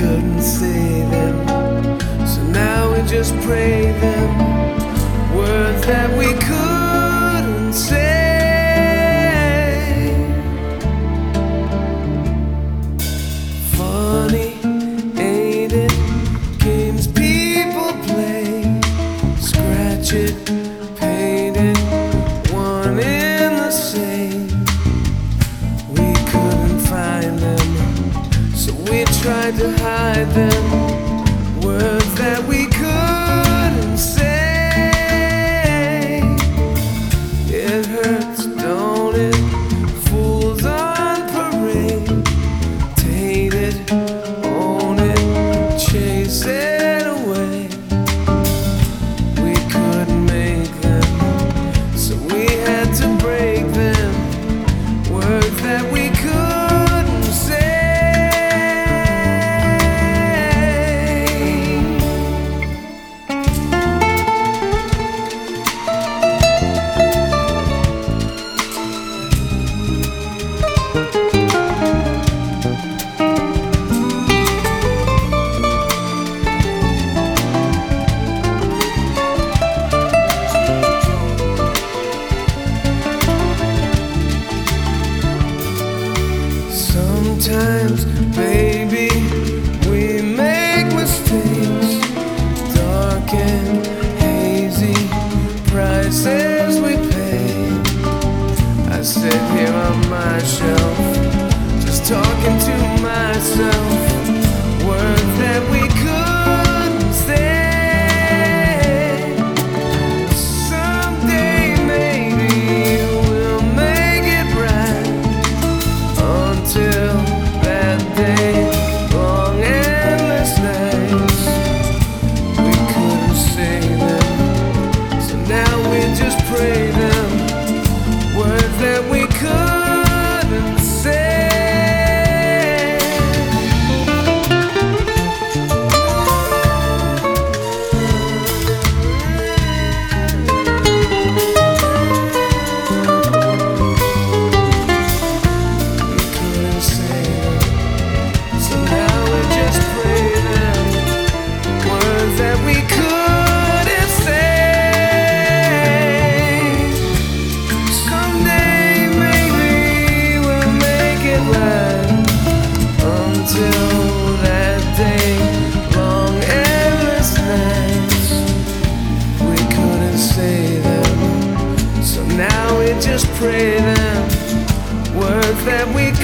couldn't say them. So now we just pray them. Words that we couldn't say. Funny, ain't it? Games people play. Scratch it. Tried to hide them. Words that we Sometimes, baby, we make mistakes. Dark and hazy prices we pay. I sit here on my shelf, just talking to myself. Just pray just pray them. Words that we.